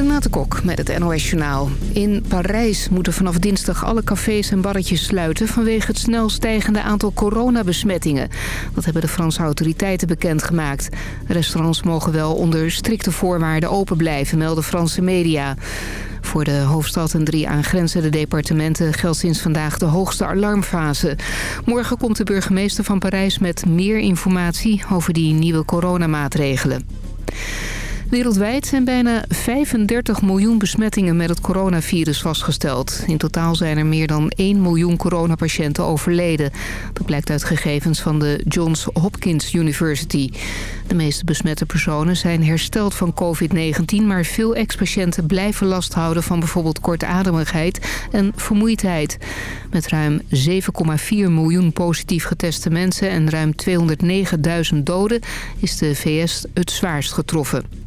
Renate Kok met het NOS Journaal. In Parijs moeten vanaf dinsdag alle cafés en barretjes sluiten... vanwege het snel stijgende aantal coronabesmettingen. Dat hebben de Franse autoriteiten bekendgemaakt. Restaurants mogen wel onder strikte voorwaarden open blijven, melden Franse media. Voor de hoofdstad en drie aangrenzende departementen geldt sinds vandaag de hoogste alarmfase. Morgen komt de burgemeester van Parijs met meer informatie over die nieuwe coronamaatregelen. Wereldwijd zijn bijna 35 miljoen besmettingen met het coronavirus vastgesteld. In totaal zijn er meer dan 1 miljoen coronapatiënten overleden. Dat blijkt uit gegevens van de Johns Hopkins University. De meeste besmette personen zijn hersteld van COVID-19... maar veel ex-patiënten blijven last houden van bijvoorbeeld kortademigheid en vermoeidheid. Met ruim 7,4 miljoen positief geteste mensen en ruim 209.000 doden... is de VS het zwaarst getroffen.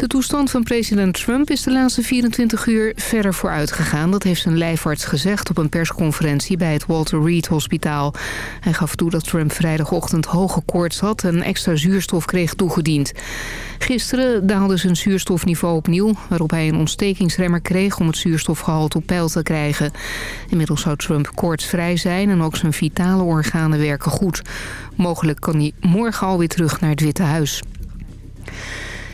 De toestand van president Trump is de laatste 24 uur verder vooruit gegaan. Dat heeft zijn lijfarts gezegd op een persconferentie bij het Walter Reed Hospitaal. Hij gaf toe dat Trump vrijdagochtend hoge koorts had en extra zuurstof kreeg toegediend. Gisteren daalde zijn zuurstofniveau opnieuw, waarop hij een ontstekingsremmer kreeg om het zuurstofgehalte op peil te krijgen. Inmiddels zou Trump koortsvrij zijn en ook zijn vitale organen werken goed. Mogelijk kan hij morgen alweer terug naar het Witte Huis.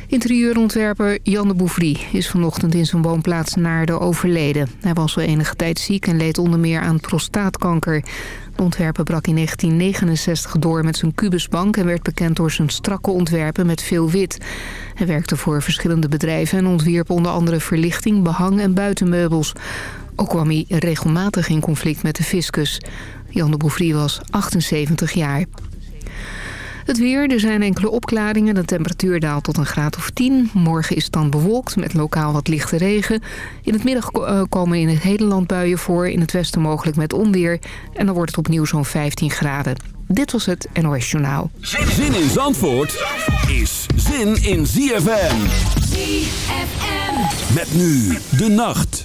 Interieurontwerper Jan de Bouvry is vanochtend in zijn woonplaats Naarden overleden. Hij was al enige tijd ziek en leed onder meer aan prostaatkanker. De ontwerper brak in 1969 door met zijn kubusbank... en werd bekend door zijn strakke ontwerpen met veel wit. Hij werkte voor verschillende bedrijven en ontwierp onder andere verlichting, behang en buitenmeubels. Ook kwam hij regelmatig in conflict met de fiscus. Jan de Bouvry was 78 jaar. Het weer, er zijn enkele opklaringen. De temperatuur daalt tot een graad of 10. Morgen is het dan bewolkt met lokaal wat lichte regen. In het middag eh, komen in het hele land buien voor. In het westen mogelijk met onweer. En dan wordt het opnieuw zo'n 15 graden. Dit was het NOS Journaal. Zin in Zandvoort is zin in ZFM. ZFM. Met nu de nacht.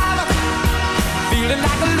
Feeling like a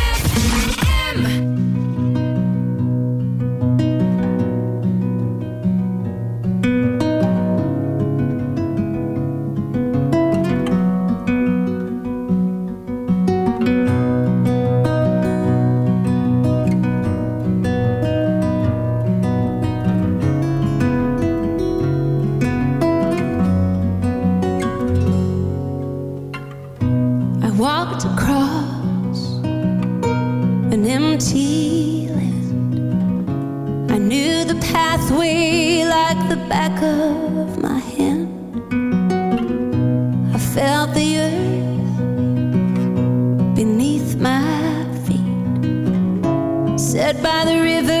I set by the river,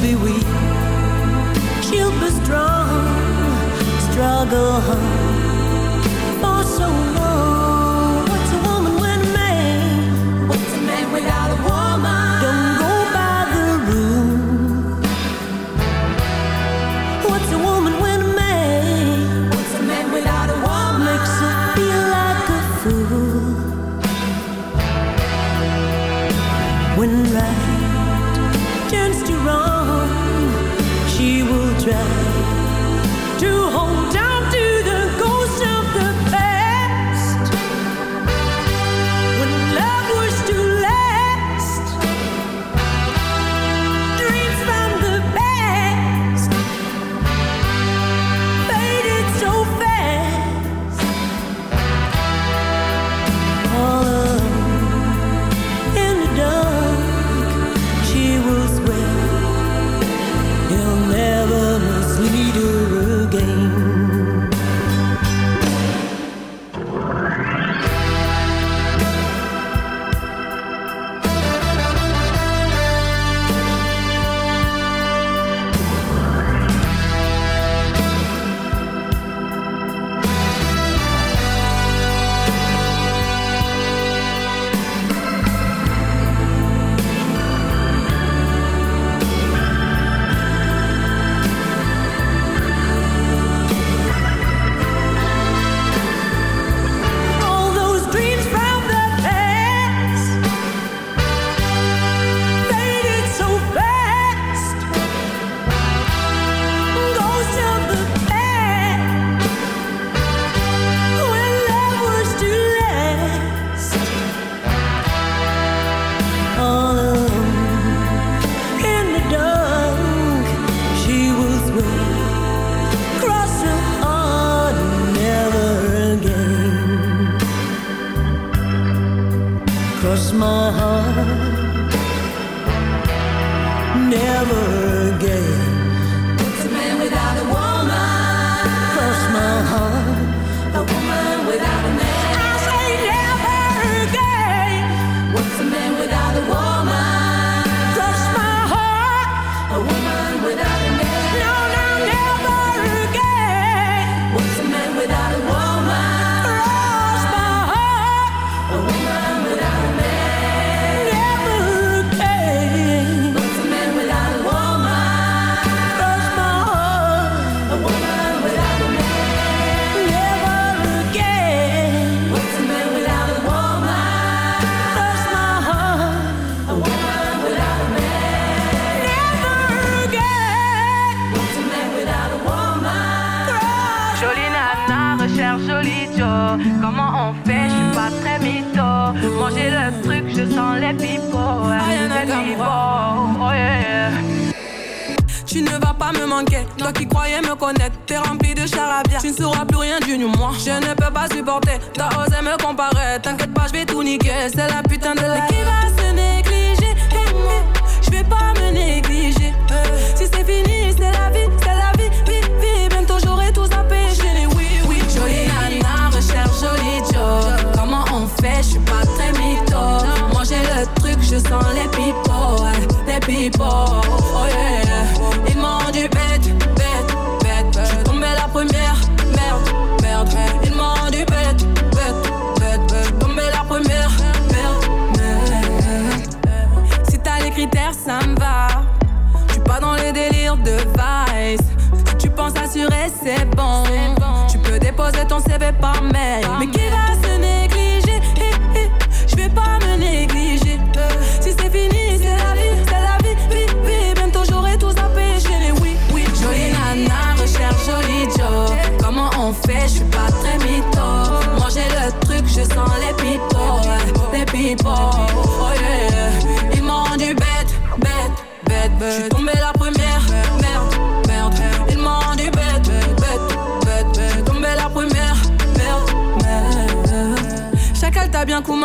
Be weak, she'll be strong, struggle for so long.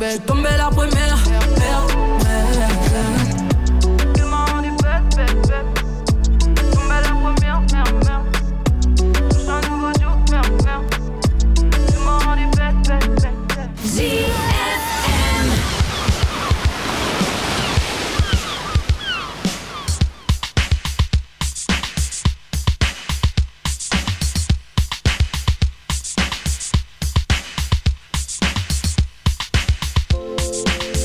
bête. Je tombé